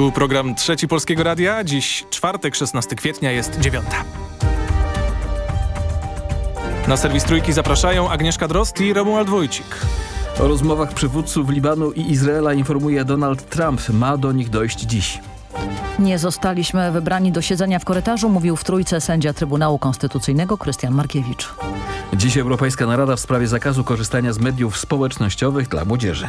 Tu program Trzeci Polskiego Radia. Dziś czwartek, 16 kwietnia jest dziewiąta. Na serwis Trójki zapraszają Agnieszka Drost i Romuald Wójcik. O rozmowach przywódców Libanu i Izraela informuje Donald Trump. Ma do nich dojść dziś. Nie zostaliśmy wybrani do siedzenia w korytarzu, mówił w trójce sędzia Trybunału Konstytucyjnego Krystian Markiewicz. Dziś Europejska Narada w sprawie zakazu korzystania z mediów społecznościowych dla młodzieży.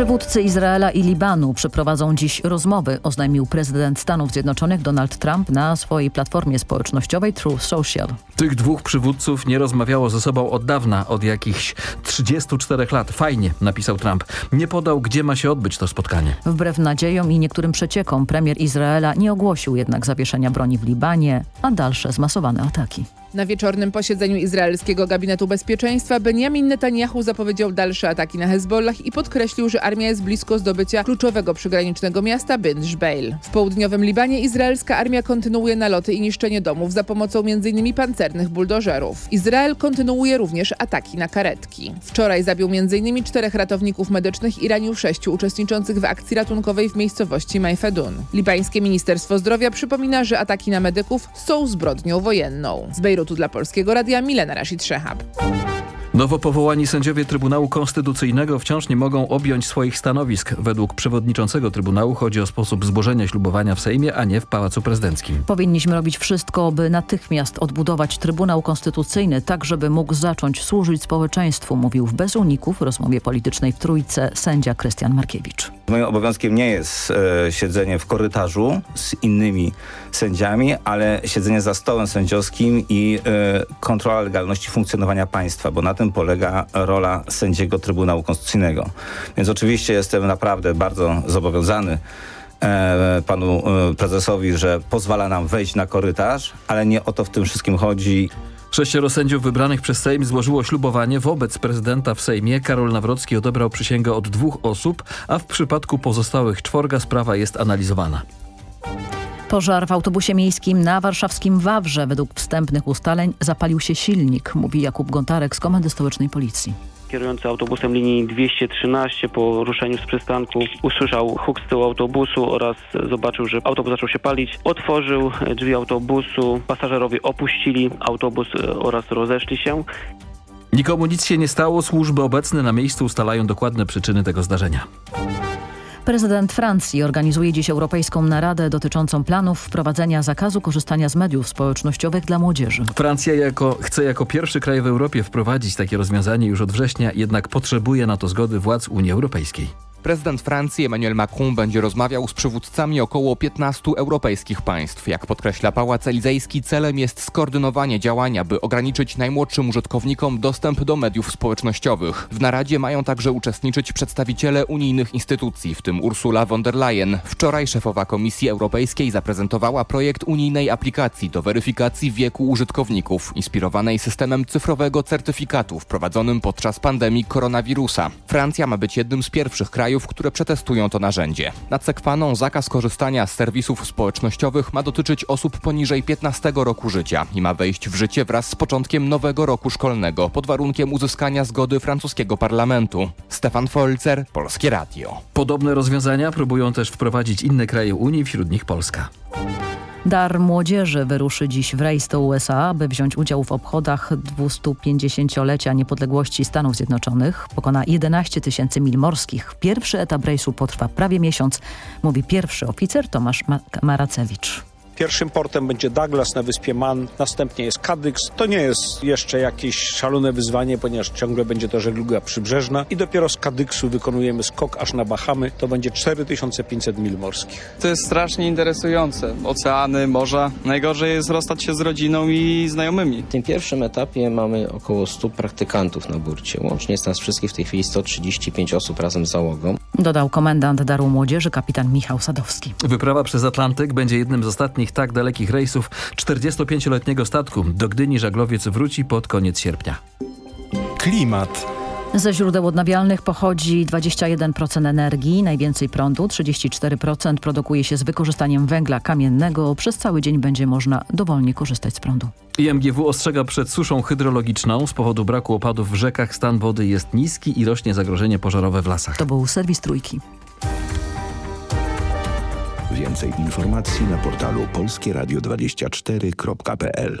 Przywódcy Izraela i Libanu przeprowadzą dziś rozmowy, oznajmił prezydent Stanów Zjednoczonych Donald Trump na swojej platformie społecznościowej Truth Social. Tych dwóch przywódców nie rozmawiało ze sobą od dawna, od jakichś 34 lat. Fajnie, napisał Trump. Nie podał, gdzie ma się odbyć to spotkanie. Wbrew nadziejom i niektórym przeciekom premier Izraela nie ogłosił jednak zawieszenia broni w Libanie, a dalsze zmasowane ataki. Na wieczornym posiedzeniu izraelskiego gabinetu bezpieczeństwa Benjamin Netanyahu zapowiedział dalsze ataki na Hezbollah i podkreślił, że armia jest blisko zdobycia kluczowego przygranicznego miasta Bin Jbeil. W południowym Libanie izraelska armia kontynuuje naloty i niszczenie domów za pomocą m.in. pancernych buldożerów. Izrael kontynuuje również ataki na karetki. Wczoraj zabił m.in. czterech ratowników medycznych i ranił sześciu uczestniczących w akcji ratunkowej w miejscowości Majfedun. Libańskie Ministerstwo Zdrowia przypomina, że ataki na medyków są zbrodnią wojenną. Z Bejrutu dla Polskiego Radia Milena Rashid Szehab. Nowo powołani sędziowie Trybunału Konstytucyjnego wciąż nie mogą objąć swoich stanowisk. Według przewodniczącego Trybunału chodzi o sposób złożenia ślubowania w Sejmie, a nie w Pałacu Prezydenckim. Powinniśmy robić wszystko, by natychmiast odbudować Trybunał Konstytucyjny, tak żeby mógł zacząć służyć społeczeństwu, mówił w Bez Uników rozmowie politycznej w Trójce sędzia Krystian Markiewicz. Moim obowiązkiem nie jest e, siedzenie w korytarzu z innymi sędziami, ale siedzenie za stołem sędziowskim i e, kontrola legalności funkcjonowania państwa, bo na tym polega rola sędziego Trybunału Konstytucyjnego. Więc oczywiście jestem naprawdę bardzo zobowiązany e, panu e, prezesowi, że pozwala nam wejść na korytarz, ale nie o to w tym wszystkim chodzi. Sześcioro sędziów wybranych przez Sejm złożyło ślubowanie wobec prezydenta w Sejmie. Karol Nawrocki odebrał przysięgę od dwóch osób, a w przypadku pozostałych czworga sprawa jest analizowana. Pożar w autobusie miejskim na warszawskim Wawrze. Według wstępnych ustaleń zapalił się silnik, mówi Jakub Gontarek z Komendy Stołecznej Policji. Kierujący autobusem linii 213 po ruszeniu z przystanku usłyszał huk z tyłu autobusu oraz zobaczył, że autobus zaczął się palić. Otworzył drzwi autobusu, pasażerowie opuścili autobus oraz rozeszli się. Nikomu nic się nie stało, służby obecne na miejscu ustalają dokładne przyczyny tego zdarzenia. Prezydent Francji organizuje dziś europejską naradę dotyczącą planów wprowadzenia zakazu korzystania z mediów społecznościowych dla młodzieży. Francja jako, chce jako pierwszy kraj w Europie wprowadzić takie rozwiązanie już od września, jednak potrzebuje na to zgody władz Unii Europejskiej. Prezydent Francji Emmanuel Macron będzie rozmawiał z przywódcami około 15 europejskich państw. Jak podkreśla Pałac Elizejski, celem jest skoordynowanie działania, by ograniczyć najmłodszym użytkownikom dostęp do mediów społecznościowych. W naradzie mają także uczestniczyć przedstawiciele unijnych instytucji, w tym Ursula von der Leyen. Wczoraj szefowa Komisji Europejskiej zaprezentowała projekt unijnej aplikacji do weryfikacji wieku użytkowników, inspirowanej systemem cyfrowego certyfikatu wprowadzonym podczas pandemii koronawirusa. Francja ma być jednym z pierwszych krajów, krajów, które przetestują to narzędzie. Nad sekwaną zakaz korzystania z serwisów społecznościowych ma dotyczyć osób poniżej 15 roku życia i ma wejść w życie wraz z początkiem nowego roku szkolnego pod warunkiem uzyskania zgody francuskiego parlamentu. Stefan Folzer, Polskie Radio. Podobne rozwiązania próbują też wprowadzić inne kraje Unii, wśród nich Polska. Dar Młodzieży wyruszy dziś w rejs do USA, by wziąć udział w obchodach 250-lecia niepodległości Stanów Zjednoczonych. Pokona 11 tysięcy mil morskich. Pierwszy etap rejsu potrwa prawie miesiąc, mówi pierwszy oficer Tomasz Maracewicz. Pierwszym portem będzie Douglas na wyspie Man, następnie jest Cadix. To nie jest jeszcze jakieś szalone wyzwanie, ponieważ ciągle będzie to żegluga przybrzeżna i dopiero z Cadixu wykonujemy skok aż na Bahamy. To będzie 4500 mil morskich. To jest strasznie interesujące. Oceany, morza. Najgorzej jest rozstać się z rodziną i znajomymi. W tym pierwszym etapie mamy około 100 praktykantów na burcie. Łącznie jest nas wszystkich w tej chwili 135 osób razem z załogą. Dodał komendant Daru Młodzieży kapitan Michał Sadowski. Wyprawa przez Atlantyk będzie jednym z ostatnich tak dalekich rejsów 45-letniego statku. Do Gdyni żaglowiec wróci pod koniec sierpnia. Klimat. Ze źródeł odnawialnych pochodzi 21% energii, najwięcej prądu, 34% produkuje się z wykorzystaniem węgla kamiennego. Przez cały dzień będzie można dowolnie korzystać z prądu. IMGW ostrzega przed suszą hydrologiczną. Z powodu braku opadów w rzekach stan wody jest niski i rośnie zagrożenie pożarowe w lasach. To był serwis Trójki. Więcej informacji na portalu polskieradio24.pl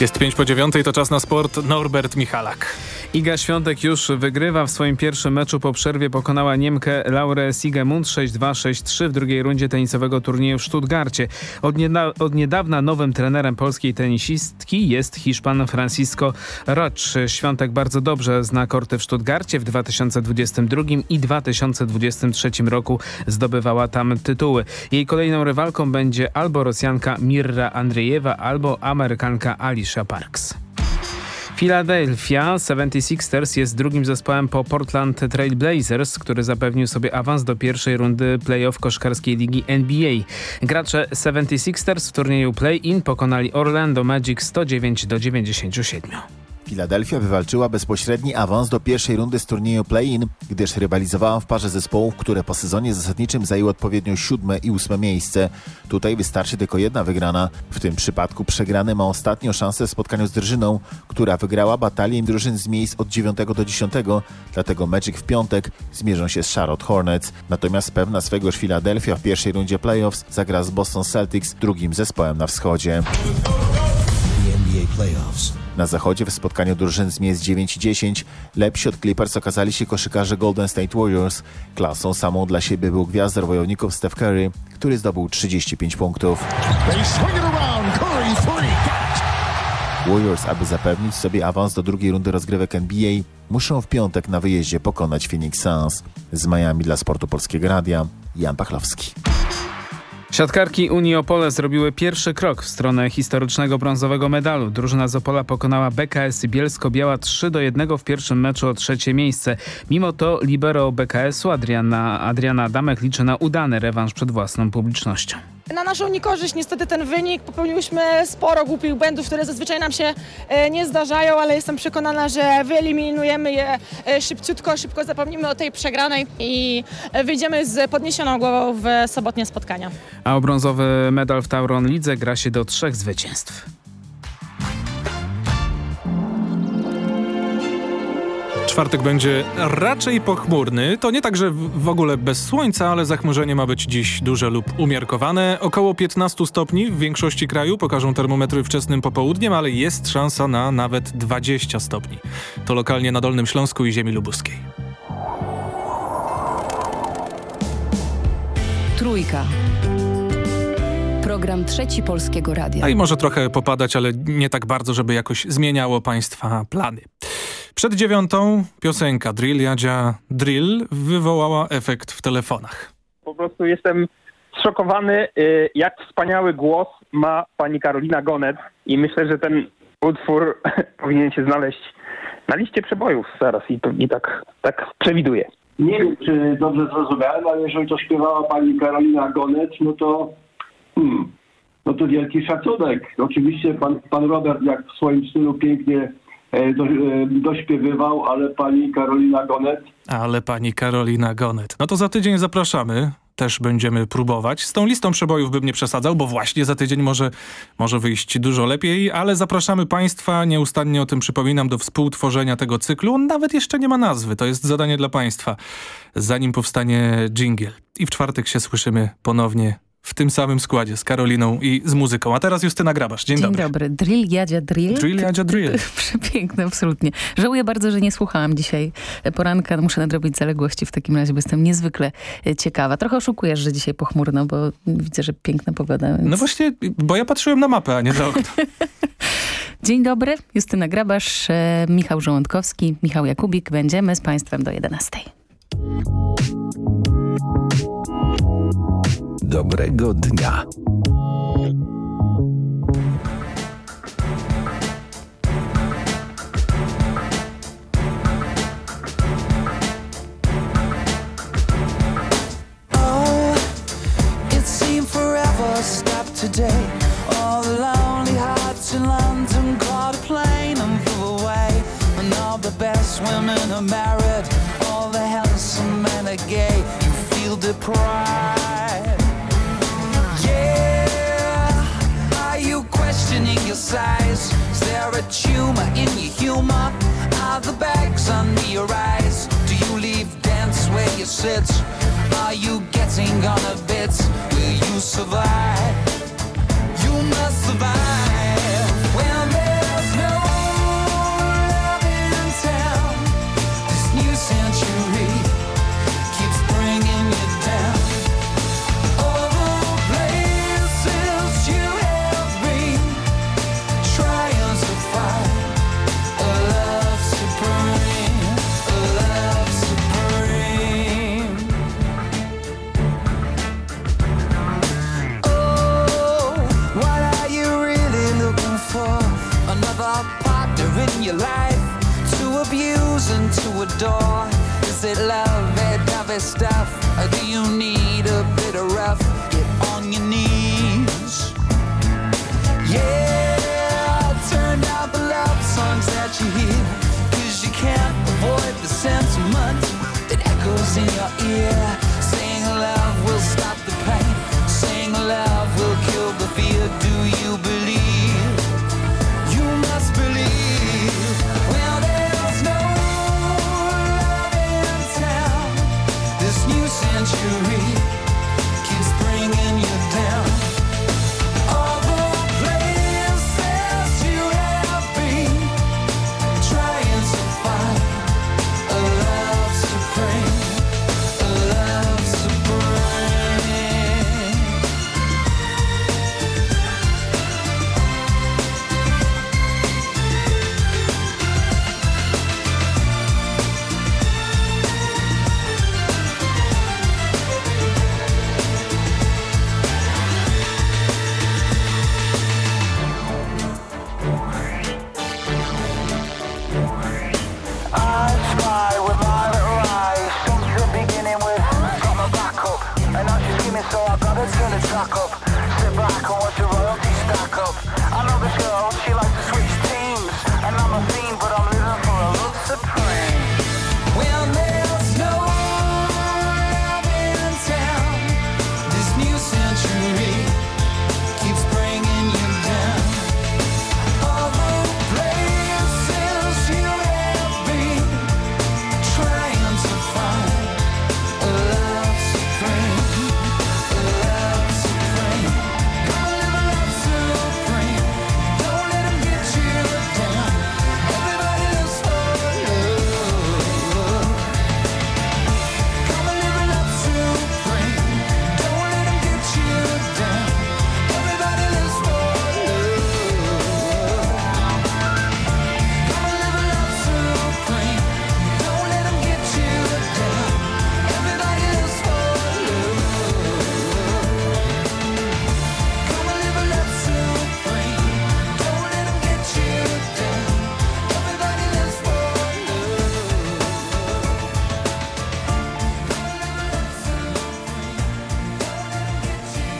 Jest 5 po 9, to czas na sport. Norbert Michalak. Iga Świątek już wygrywa w swoim pierwszym meczu po przerwie. Pokonała Niemkę Laurę Sigemund 6-2-6-3 w drugiej rundzie tenisowego turnieju w Stuttgarcie. Od, nieda od niedawna nowym trenerem polskiej tenisistki jest Hiszpan Francisco Roch. Świątek bardzo dobrze zna korty w Stuttgarcie. W 2022 i 2023 roku zdobywała tam tytuły. Jej kolejną rywalką będzie albo Rosjanka Mirra Andrzejewa, albo Amerykanka Alicia Parks. Philadelphia 76ers jest drugim zespołem po Portland Trail Blazers, który zapewnił sobie awans do pierwszej rundy playoff koszkarskiej ligi NBA. Gracze 76ers w turnieju play-in pokonali Orlando Magic 109 do 97. Filadelfia wywalczyła bezpośredni awans do pierwszej rundy z turnieju play-in, gdyż rywalizowała w parze zespołów, które po sezonie zasadniczym zajęły odpowiednio siódme i ósme miejsce. Tutaj wystarczy tylko jedna wygrana. W tym przypadku przegrany ma ostatnią szansę w spotkaniu z drużyną, która wygrała batalię drużyn z miejsc od 9 do 10, dlatego Magic w piątek zmierzą się z Charlotte Hornets. Natomiast pewna swego już Filadelfia w pierwszej rundzie playoffs zagra z Boston Celtics, drugim zespołem na wschodzie. Na zachodzie w spotkaniu drużyn z miejsc 9 i 10 lepsi od Clippers okazali się koszykarze Golden State Warriors. Klasą samą dla siebie był gwiazdor wojowników Steph Curry, który zdobył 35 punktów. Warriors, aby zapewnić sobie awans do drugiej rundy rozgrywek NBA, muszą w piątek na wyjeździe pokonać Phoenix Suns. Z Miami dla Sportu Polskiego Radia, Jan Pachlowski. Siatkarki Unii Opole zrobiły pierwszy krok w stronę historycznego brązowego medalu. Drużyna z Opola pokonała BKS Bielsko-Biała 3 do 1 w pierwszym meczu o trzecie miejsce. Mimo to libero BKS-u Adriana, Adriana Adamek liczy na udany rewanż przed własną publicznością. Na naszą niekorzyść niestety ten wynik. Popełniłyśmy sporo głupich błędów, które zazwyczaj nam się e, nie zdarzają, ale jestem przekonana, że wyeliminujemy je e, szybciutko, szybko zapomnimy o tej przegranej i wyjdziemy z podniesioną głową w sobotnie spotkania. A o brązowy medal w Tauron Lidze gra się do trzech zwycięstw. Czwartek będzie raczej pochmurny. To nie tak, że w ogóle bez słońca, ale zachmurzenie ma być dziś duże lub umiarkowane. Około 15 stopni w większości kraju pokażą termometry wczesnym popołudniem, ale jest szansa na nawet 20 stopni. To lokalnie na Dolnym Śląsku i ziemi lubuskiej. Trójka. Program Trzeci Polskiego Radia. A i może trochę popadać, ale nie tak bardzo, żeby jakoś zmieniało Państwa plany. Przed dziewiątą piosenka Drill Jadzia Drill wywołała efekt w telefonach. Po prostu jestem zszokowany, y, jak wspaniały głos ma pani Karolina Gonet i myślę, że ten utwór powinien się znaleźć na liście przebojów zaraz i, i tak, tak przewiduję. Nie wiem, czy dobrze zrozumiałem, ale jeżeli to śpiewała pani Karolina Gonet, no to hmm, no to wielki szacunek. Oczywiście pan, pan Robert jak w swoim stylu pięknie do, e, dośpiewywał, ale pani Karolina Gonet. Ale pani Karolina Gonet. No to za tydzień zapraszamy. Też będziemy próbować. Z tą listą przebojów bym nie przesadzał, bo właśnie za tydzień może, może wyjść dużo lepiej, ale zapraszamy Państwa, nieustannie o tym przypominam, do współtworzenia tego cyklu. On nawet jeszcze nie ma nazwy, to jest zadanie dla Państwa, zanim powstanie jingle. I w czwartek się słyszymy ponownie w tym samym składzie z Karoliną i z muzyką. A teraz Justyna Grabasz. Dzień, Dzień dobry. dobry. Drill Jadzia Drill. Drill Jadzia Drill. Przepiękne, absolutnie. Żałuję bardzo, że nie słuchałam dzisiaj poranka. Muszę nadrobić zaległości w takim razie, bo jestem niezwykle e, ciekawa. Trochę oszukujesz, że dzisiaj pochmurno, bo widzę, że piękna pogoda. Więc... No właśnie, bo ja patrzyłem na mapę, a nie za okno. Dzień dobry, Justyna Grabasz, e, Michał Żołądkowski, Michał Jakubik. Będziemy z Państwem do 11. Dobrego dnia. Oh, today. All the lonely hearts in London caught a plane and flew away. And all the best women are married, all the handsome men are gay. You feel deprived. sits. Are you getting on a bit? Will you survive? You must adore. Is it love, dovey stuff? Or do you need a bit of rough? New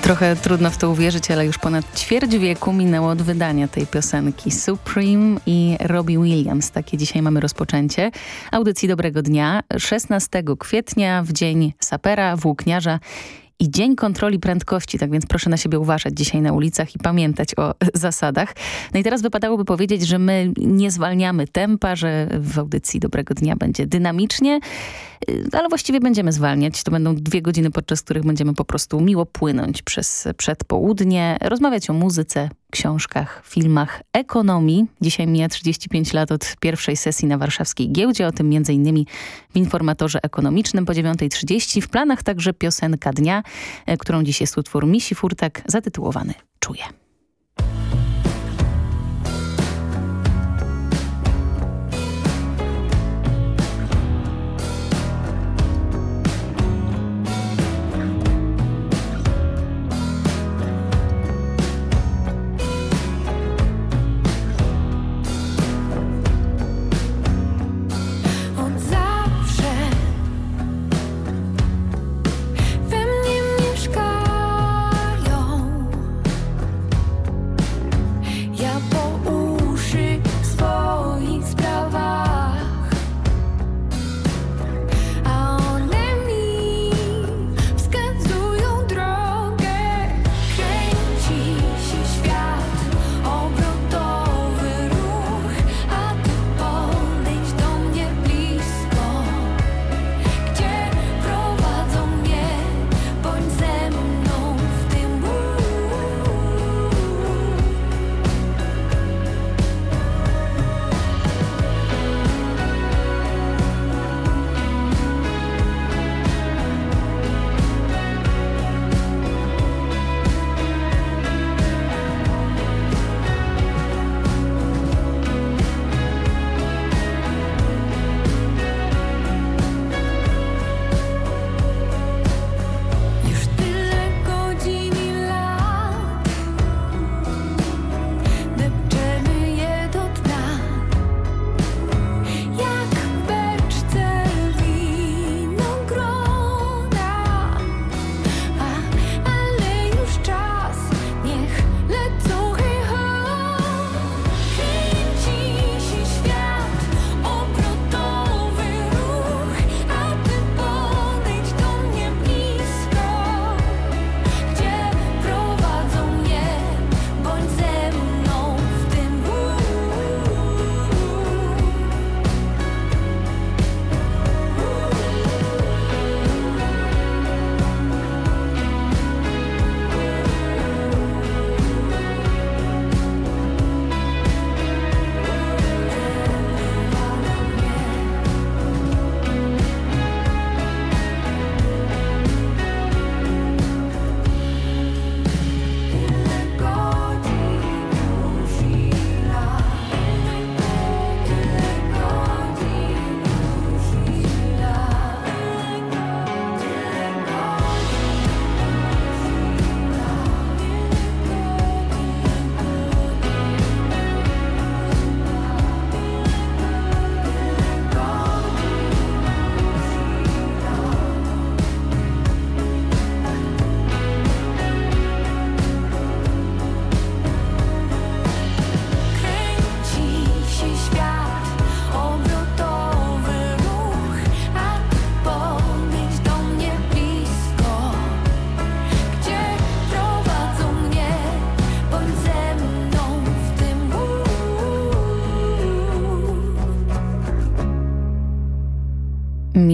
Trochę trudno w to uwierzyć, ale już ponad ćwierć wieku minęło od wydania tej piosenki. Supreme i Robbie Williams. Takie dzisiaj mamy rozpoczęcie. Audycji Dobrego Dnia. 16 kwietnia w dzień sapera, włókniarza i Dzień Kontroli Prędkości, tak więc proszę na siebie uważać dzisiaj na ulicach i pamiętać o zasadach. No i teraz wypadałoby powiedzieć, że my nie zwalniamy tempa, że w audycji Dobrego Dnia będzie dynamicznie, ale właściwie będziemy zwalniać. To będą dwie godziny, podczas których będziemy po prostu miło płynąć przez przedpołudnie, rozmawiać o muzyce, książkach, filmach, ekonomii. Dzisiaj mija 35 lat od pierwszej sesji na warszawskiej giełdzie, o tym m.in. w informatorze ekonomicznym po 9.30. W planach także piosenka dnia, e, którą dziś jest utwór Misi Furtak zatytułowany Czuję.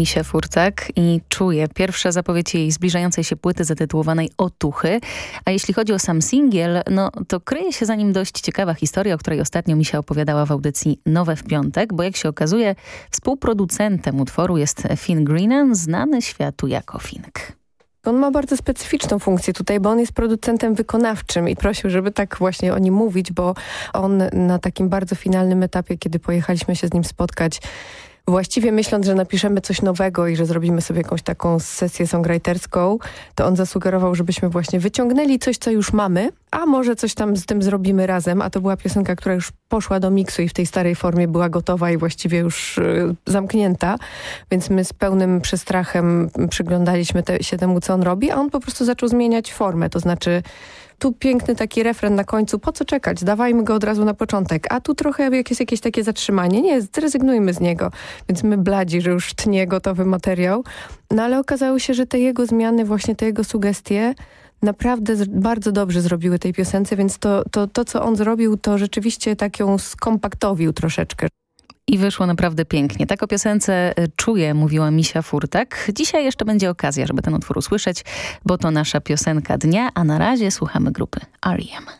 Misia Furtak i czuje pierwsza zapowiedź jej zbliżającej się płyty zatytułowanej Otuchy. A jeśli chodzi o sam singiel, no to kryje się za nim dość ciekawa historia, o której ostatnio Misia opowiadała w audycji Nowe w Piątek, bo jak się okazuje współproducentem utworu jest Finn Greenan, znany światu jako Fink. On ma bardzo specyficzną funkcję tutaj, bo on jest producentem wykonawczym i prosił, żeby tak właśnie o nim mówić, bo on na takim bardzo finalnym etapie, kiedy pojechaliśmy się z nim spotkać, właściwie myśląc, że napiszemy coś nowego i że zrobimy sobie jakąś taką sesję songwriterską, to on zasugerował, żebyśmy właśnie wyciągnęli coś, co już mamy, a może coś tam z tym zrobimy razem, a to była piosenka, która już poszła do miksu i w tej starej formie była gotowa i właściwie już y, zamknięta, więc my z pełnym przestrachem przyglądaliśmy te, się temu, co on robi, a on po prostu zaczął zmieniać formę, to znaczy tu piękny taki refren na końcu, po co czekać, dawajmy go od razu na początek, a tu trochę jak jest jakieś takie zatrzymanie, nie, zrezygnujmy z niego, więc my bladzi, że już tnie gotowy materiał, no ale okazało się, że te jego zmiany, właśnie te jego sugestie naprawdę bardzo dobrze zrobiły tej piosence, więc to, to, to co on zrobił, to rzeczywiście tak ją skompaktowił troszeczkę. I wyszło naprawdę pięknie. Tak o piosence y, czuję, mówiła Misia Furtak. Dzisiaj jeszcze będzie okazja, żeby ten utwór usłyszeć, bo to nasza piosenka dnia, a na razie słuchamy grupy R.E.M.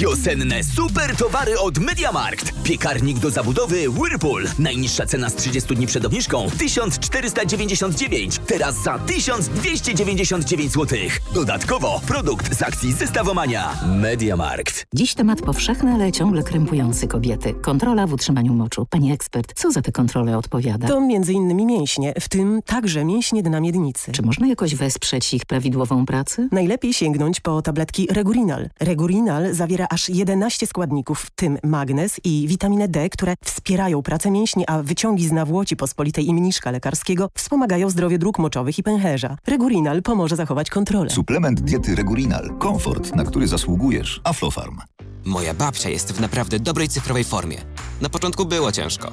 Wiosenne super towary od MediaMarkt. Piekarnik do zabudowy Whirlpool. Najniższa cena z 30 dni przed obniżką 1499. Teraz za 1299 zł. Dodatkowo produkt z akcji Zestawomania. MediaMarkt. Dziś temat powszechny, ale ciągle krępujący kobiety. Kontrola w utrzymaniu moczu. Pani ekspert, co za tę kontrolę odpowiada? To między innymi mięśnie, w tym także mięśnie dna miednicy. Czy można jakoś wesprzeć ich prawidłową pracę? Najlepiej sięgnąć po tabletki Regurinal. Regurinal zawiera aż 11 składników, w tym magnez i witaminę D, które wspierają pracę mięśni, a wyciągi z nawłoci pospolitej i mniszka lekarskiego wspomagają zdrowie dróg moczowych i pęcherza. Regurinal pomoże zachować kontrolę. Suplement diety Regurinal. Komfort, na który zasługujesz. Aflofarm. Moja babcia jest w naprawdę dobrej cyfrowej formie. Na początku było ciężko,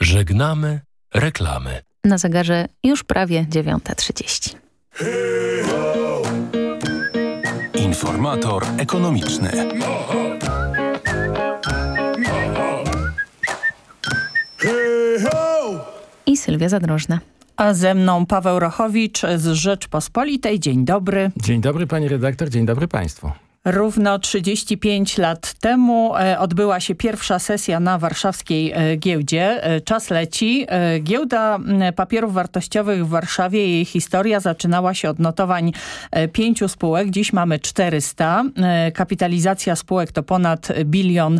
Żegnamy reklamy. Na zegarze już prawie 9.30. Informator ekonomiczny. I Sylwia Zadrożna. A ze mną Paweł Rochowicz z Rzeczpospolitej. Dzień dobry. Dzień dobry pani redaktor, dzień dobry państwu. Równo 35 lat temu e, odbyła się pierwsza sesja na warszawskiej e, giełdzie. E, czas leci. Giełda papierów wartościowych w Warszawie, jej historia zaczynała się od notowań pięciu spółek. Dziś mamy 400. E, Kapitalizacja spółek to ponad bilion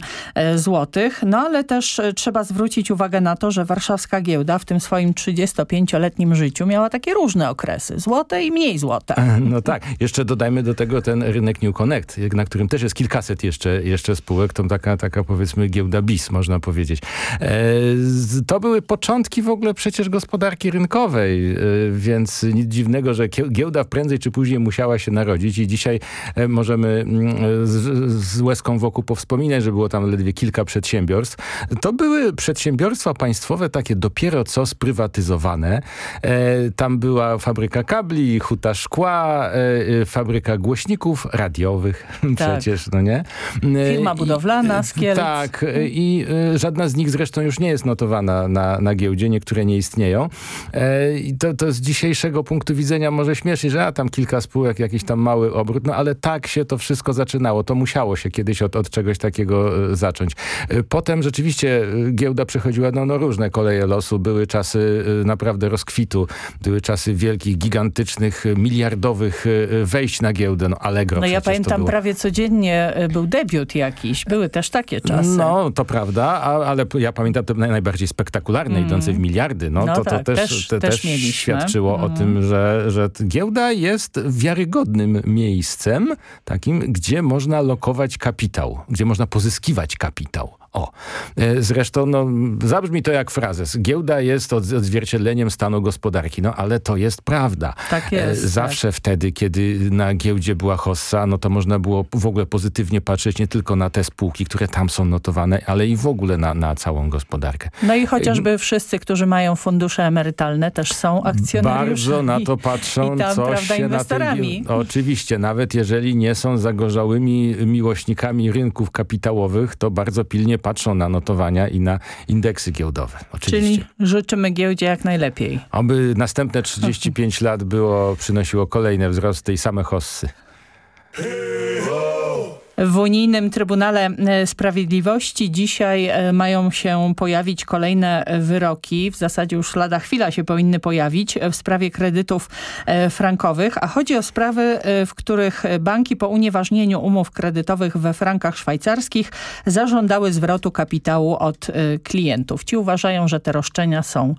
złotych. No ale też trzeba zwrócić uwagę na to, że warszawska giełda w tym swoim 35-letnim życiu miała takie różne okresy. Złote i mniej złote. No tak, jeszcze dodajmy do tego ten rynek New Connect, na którym też jest kilkaset jeszcze, jeszcze spółek, to taka, taka powiedzmy giełda BIS, można powiedzieć. E, to były początki w ogóle przecież gospodarki rynkowej, e, więc nic dziwnego, że giełda prędzej czy później musiała się narodzić i dzisiaj e, możemy mm, z, z łezką wokół powspominać, że było tam ledwie kilka przedsiębiorstw. To były przedsiębiorstwa państwowe takie dopiero co sprywatyzowane. Tam była fabryka kabli, huta szkła, fabryka głośników radiowych przecież, no nie? Firma budowlana z Kielc. Tak, e, i żadna z nich zresztą już nie jest notowana na, na giełdzie, niektóre nie istnieją. E, I to, to z dzisiejszego punktu widzenia może śmiesznie, że a, tam kilka spółek, jakiś tam mały obrót, no ale tak się to wszystko zaczynało. To musiało się kiedyś od, od czegoś takiego e, zacząć. E, Potem rzeczywiście giełda przechodziła no, no różne koleje losu. Były czasy naprawdę rozkwitu. Były czasy wielkich, gigantycznych, miliardowych wejść na giełdę. No Allegro No ja przecież to pamiętam było. Prawie codziennie e, był debiut jakiś. Były też takie czasy. No, to prawda, a, ale ja pamiętam te naj- najbardziej spektakularne, Mm. idące w miliardy. No, No to, to tak, też, też- te, też świadczyło o Mm. tym, że, że giełda jest wiarygodnym miejscem, takim, gdzie można lokować kapitał, gdzie można pozyskiwać kapitał. O, E, zresztą no, zabrzmi to jak frazes. Giełda jest odz- odzwierciedleniem stanu gospodarki, no ale to jest prawda. Tak E, jest, Zawsze wtedy, kiedy na giełdzie była hossa, no to można było w ogóle pozytywnie patrzeć nie tylko na te spółki, które tam są notowane, ale i w ogóle na, na całą gospodarkę. No i chociażby wszyscy, którzy mają fundusze emerytalne też są akcjonariuszami. Bardzo na to patrzą, i tam, co prawda, się na tej Oczywiście, nawet jeżeli nie są zagorzałymi miłośnikami rynków kapitałowych, to bardzo pilnie patrzą na notowania i na indeksy giełdowe. Oczywiście. Czyli życzymy giełdzie jak najlepiej. Oby następne 35 lat było, przynosiło kolejne wzrosty i same hossy. W unijnym Trybunale e, Sprawiedliwości dzisiaj e, mają się pojawić kolejne wyroki. W zasadzie już lada chwila się powinny pojawić w sprawie kredytów frankowych, a chodzi o sprawy, w których banki po unieważnieniu umów kredytowych we frankach szwajcarskich zażądały zwrotu kapitału od klientów. Ci uważają, że te roszczenia są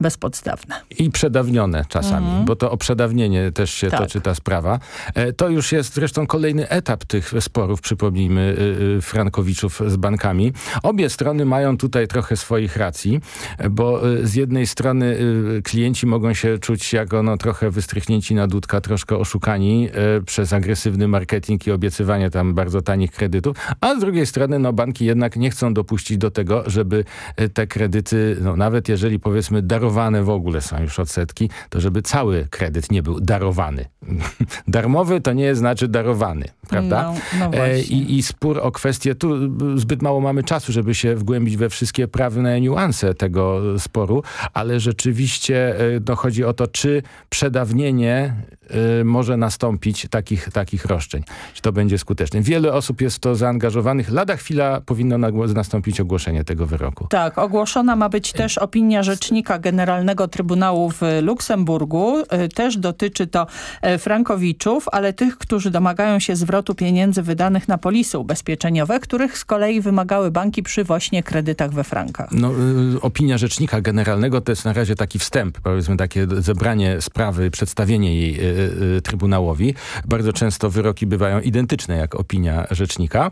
bezpodstawne. I przedawnione czasami, mm. bo to o przedawnienie też się tak. toczy ta sprawa. E, to już jest zresztą kolejny etap tych sporów, przypomnijmy, y, y, Frankowiczów z bankami. Obie strony mają tutaj trochę swoich racji, bo y, z jednej strony klienci mogą się czuć jako no, trochę wystrychnięci na dudka, troszkę oszukani przez agresywny marketing i obiecywanie tam bardzo tanich kredytów, a z drugiej strony no, banki jednak nie chcą dopuścić do tego, żeby te kredyty, no, nawet jeżeli powiedzmy darować darowane w ogóle są już odsetki, to żeby cały kredyt nie był darowany. Darmowy to nie znaczy darowany, prawda? No, no e, I, I spór o kwestię, tu zbyt mało mamy czasu, żeby się wgłębić we wszystkie prawne niuanse tego sporu, ale rzeczywiście e, no, o to, czy przedawnienie może nastąpić takich, takich roszczeń. Czy to będzie skuteczne. Wiele osób jest w to zaangażowanych. Lada chwila powinno nastąpić ogłoszenie tego wyroku. Tak, ogłoszona ma być też opinia Rzecznika Generalnego Trybunału w Luksemburgu. Y, też dotyczy to y, frankowiczów, ale tych, którzy domagają się zwrotu pieniędzy wydanych na polisy ubezpieczeniowe, których z kolei wymagały banki przy właśnie kredytach we frankach. No, y, opinia Rzecznika Generalnego to jest na razie taki wstęp, powiedzmy takie zebranie sprawy, przedstawienie jej Trybunałowi. Bardzo często wyroki bywają identyczne jak opinia Rzecznika,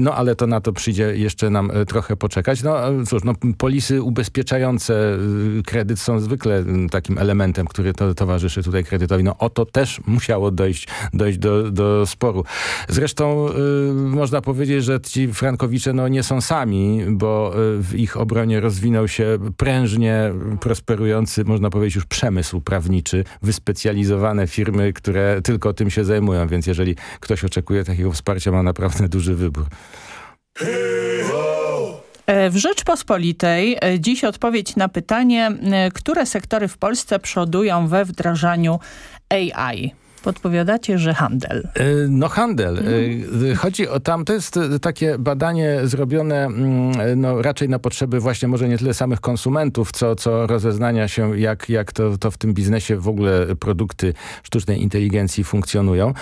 no ale to na to przyjdzie jeszcze nam trochę poczekać. No cóż, no, polisy ubezpieczające kredyt są zwykle takim elementem, który to, towarzyszy tutaj kredytowi. No o to też musiało dojść, dojść do, do sporu. Zresztą y, można powiedzieć, że ci frankowicze no, nie są sami, bo y, w ich obronie rozwinął się prężnie prosperujący, można powiedzieć już przemysł prawniczy, wyspecjalizowane firmy, które tylko tym się zajmują, więc jeżeli ktoś oczekuje takiego wsparcia, ma naprawdę duży wybór. E, w Rzeczpospolitej e, dziś odpowiedź na pytanie, e, które sektory w Polsce przodują we wdrażaniu AI. Podpowiadacie, że handel. No handel. Mhm. Chodzi o tam, to jest takie badanie zrobione mm, no, raczej na potrzeby właśnie może nie tyle samych konsumentów, co, co rozeznania się, jak, jak to, to w tym biznesie w ogóle produkty sztucznej inteligencji funkcjonują.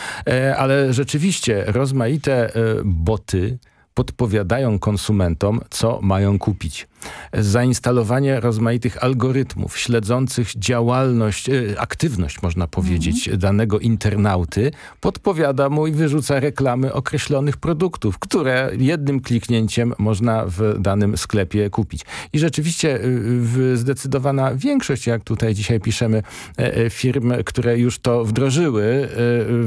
Ale rzeczywiście rozmaite boty, podpowiadają konsumentom, co mają kupić zainstalowanie rozmaitych algorytmów śledzących działalność, e, aktywność można powiedzieć mhm. danego internauty podpowiada mu i wyrzuca reklamy określonych produktów, które jednym kliknięciem można w danym sklepie kupić. I rzeczywiście e, zdecydowana większość, jak tutaj dzisiaj piszemy, e, firm, które już to wdrożyły,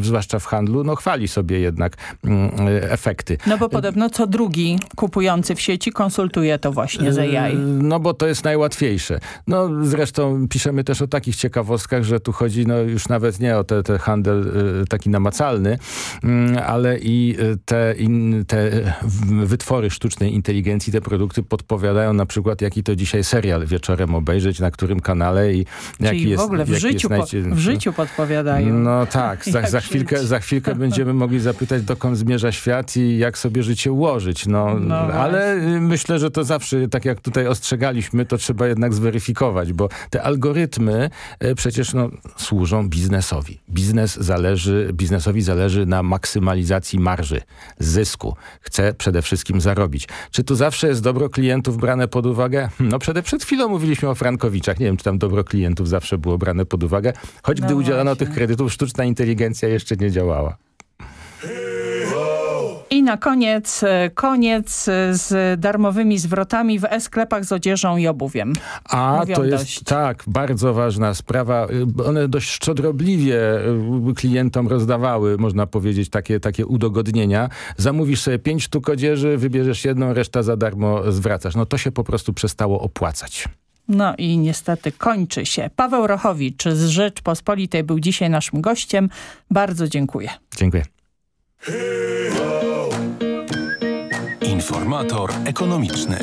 zwłaszcza w handlu, no chwali sobie jednak mm, efekty. No bo podobno co drugi kupujący w sieci konsultuje to właśnie ze AI. No bo to jest najłatwiejsze. No zresztą piszemy też o takich ciekawostkach, że tu chodzi no już nawet nie o ten te handel y, taki namacalny, mm, ale i y, te, in, te wytwory sztucznej inteligencji, te produkty podpowiadają na przykład jaki to dzisiaj serial wieczorem obejrzeć, na którym kanale i jaki Czyli jest... w ogóle w, życiu, po, w życiu podpowiadają. No tak, za, za, chwilkę, za chwilkę będziemy mogli zapytać dokąd zmierza świat i jak sobie życie ułożyć. No, no ale myślę, że to zawsze, tak jak tutaj ostrzegaliśmy, to trzeba jednak zweryfikować, bo te algorytmy e, przecież no, służą biznesowi. Biznes zależy, biznesowi zależy na maksymalizacji marży, zysku. Chce przede wszystkim zarobić. Czy tu zawsze jest dobro klientów brane pod uwagę? No przed, przed chwilą mówiliśmy o Frankowiczach. Nie wiem, czy tam dobro klientów zawsze było brane pod uwagę. Choć no gdy właśnie. udzielano tych kredytów, sztuczna inteligencja jeszcze nie działała. I na koniec, e, koniec z darmowymi zwrotami w e-sklepach z odzieżą i obuwiem. A, Mówią to jest dość. tak, bardzo ważna sprawa. Y, one dość szczodrobliwie y, klientom rozdawały, można powiedzieć, takie, takie udogodnienia. Zamówisz sobie pięć sztuk odzieży, wybierzesz jedną, reszta za darmo zwracasz. No to się po prostu przestało opłacać. No i niestety kończy się. Paweł Rochowicz z Rzeczpospolitej był dzisiaj naszym gościem. Bardzo dziękuję. Dziękuję. Informator ekonomiczny.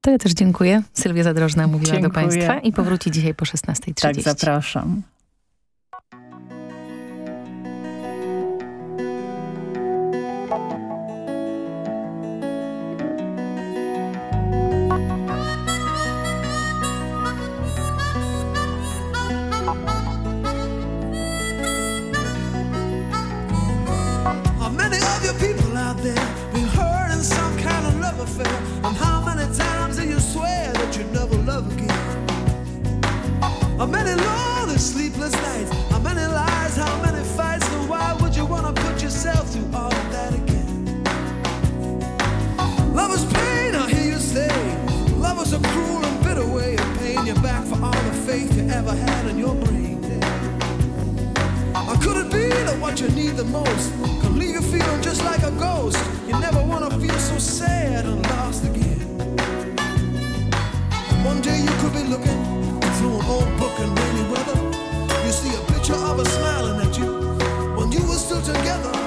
To ja też dziękuję. Sylwia Zadrożna mówiła dziękuję. do Państwa i powróci dzisiaj po 16.30. Tak, zapraszam. sleepless nights? How many lies, how many fights, and why would you wanna put yourself through all of that again? Love is pain, I hear you say. Love is a cruel and bitter way of paying you back for all the faith you ever had in your brain. Or could it be that what you need the most can leave you feeling just like a ghost? You never wanna feel so sad and lost again. One day you could be looking through an old book in rainy weather see a picture of us smiling at you when you were still together.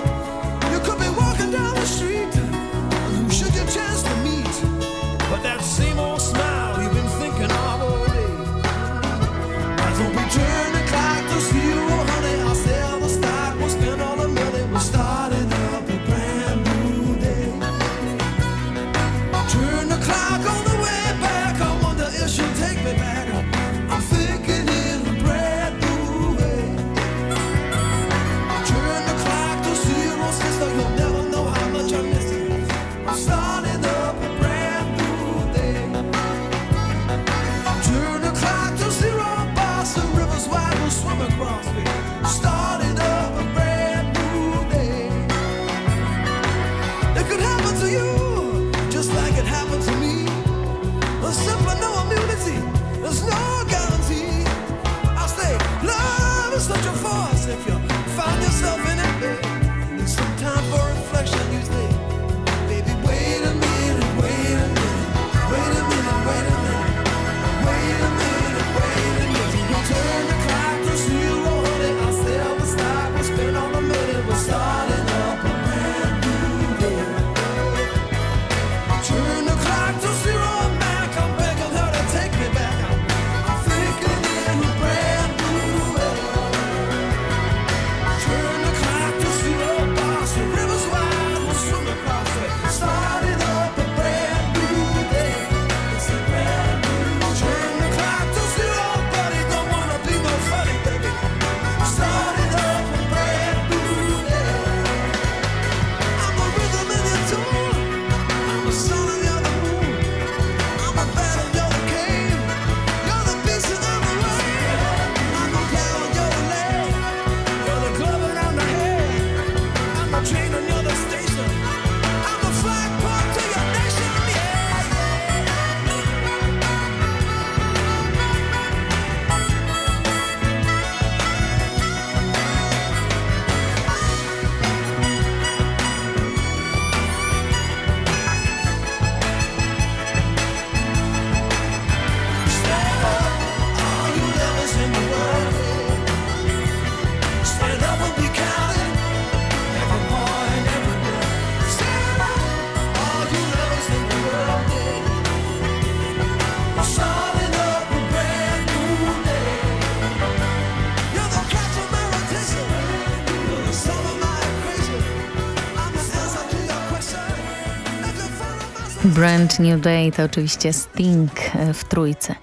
Brand New Day to oczywiście Sting e, w trójce.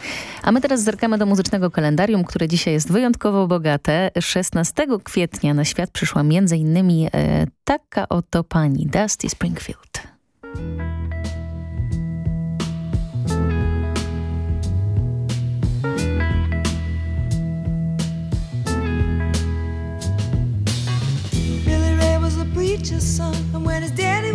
A my teraz zerkamy do muzycznego kalendarium, które dzisiaj jest wyjątkowo bogate. 16 kwietnia na świat przyszła m.in. E, taka oto pani Dusty Springfield. Billy Ray was a preacher's son, and when his daddy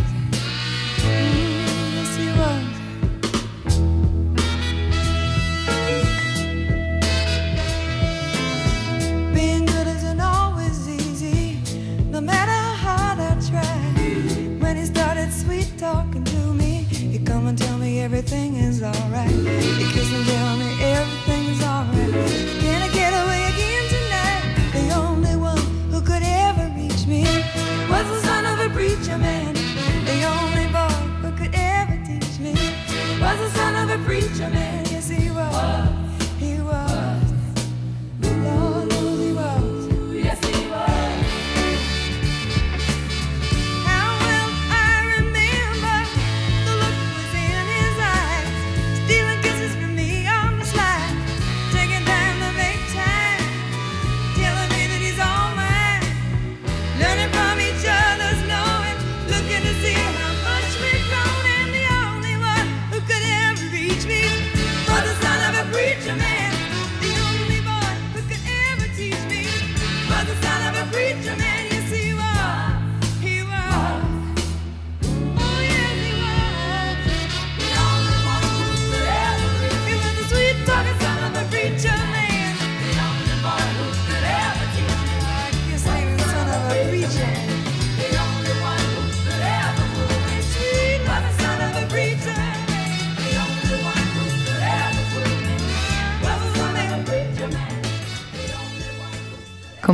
everything is alright.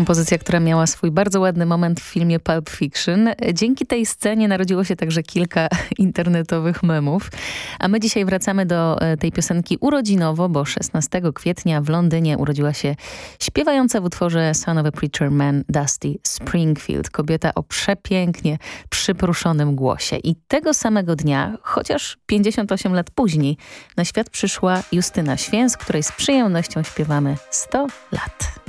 Kompozycja, która miała swój bardzo ładny moment w filmie Pulp Fiction. Dzięki tej scenie narodziło się także kilka internetowych memów. A my dzisiaj wracamy do e, tej piosenki urodzinowo, bo 16 kwietnia w Londynie urodziła się śpiewająca w utworze Son of a Preacher Man Dusty Springfield. Kobieta o przepięknie przypruszonym głosie. I tego samego dnia, chociaż 58 lat później, na świat przyszła Justyna Święs, której z przyjemnością śpiewamy 100 lat.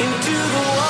into the world.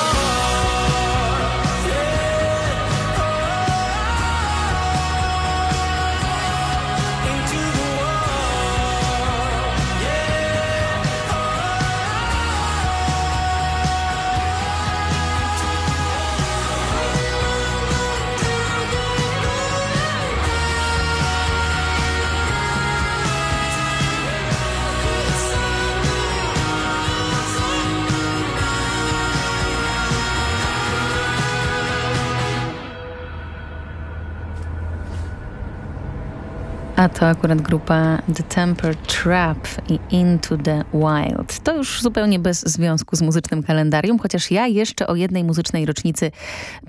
A to akurat grupa The Temper Trap i Into the Wild. To już zupełnie bez związku z muzycznym kalendarium, chociaż ja jeszcze o jednej muzycznej rocznicy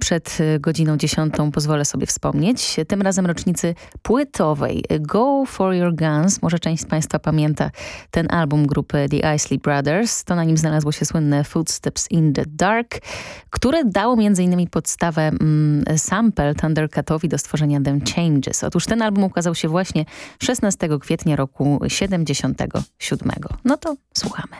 przed y, godziną dziesiątą pozwolę sobie wspomnieć. Tym razem rocznicy płytowej Go For Your Guns. Może część z Państwa pamięta ten album grupy The Isley Brothers. To na nim znalazło się słynne Footsteps in the Dark, które dało m.in. podstawę mm, sample Thundercatowi do stworzenia Them Changes. Otóż ten album ukazał się właśnie właśnie 16 kwietnia roku 77. No to słuchamy.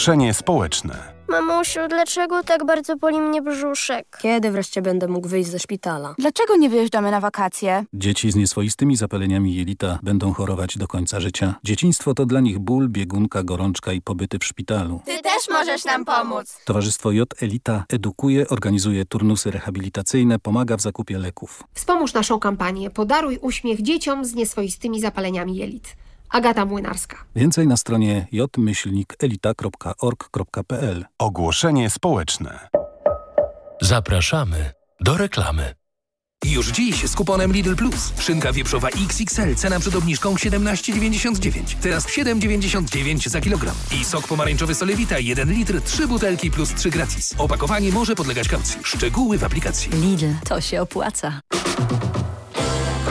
Ogłoszenie społeczne. Mamusiu, dlaczego tak bardzo boli mnie brzuszek? Kiedy wreszcie będę mógł wyjść ze szpitala? Dlaczego nie wyjeżdżamy na wakacje? Dzieci z nieswoistymi zapaleniami jelita będą chorować do końca życia. Dzieciństwo to dla nich ból, biegunka, gorączka i pobyty w szpitalu. Ty też możesz nam pomóc. Towarzystwo J Elita edukuje, organizuje turnusy rehabilitacyjne, pomaga w zakupie leków. Wspomóż naszą kampanię Podaruj uśmiech dzieciom z nieswoistymi zapaleniami jelit. Agata Młynarska. Więcej na stronie jmyślnikelita.org.pl Ogłoszenie społeczne. Zapraszamy do reklamy. Już dziś z kuponem Lidl Plus. Szynka wieprzowa XXL, cena przed obniżką 17,99. Teraz 7,99 za kilogram. I sok pomarańczowy Solewita 1 litr, 3 butelki plus 3 gratis. Opakowanie może podlegać kaucji. Szczegóły w aplikacji. Lidl, to się opłaca.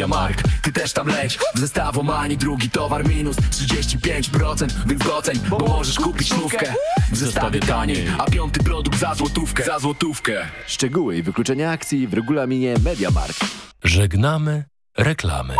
Mediamarkt, ty też tam leć. W zestawu ani drugi towar minus. 35% wygodzeń, bo możesz kupić nówkę. W zestawie taniej, a piąty produkt za złotówkę. Za złotówkę. Szczegóły i wykluczenia akcji w regulaminie Mediamarkt. Żegnamy reklamy.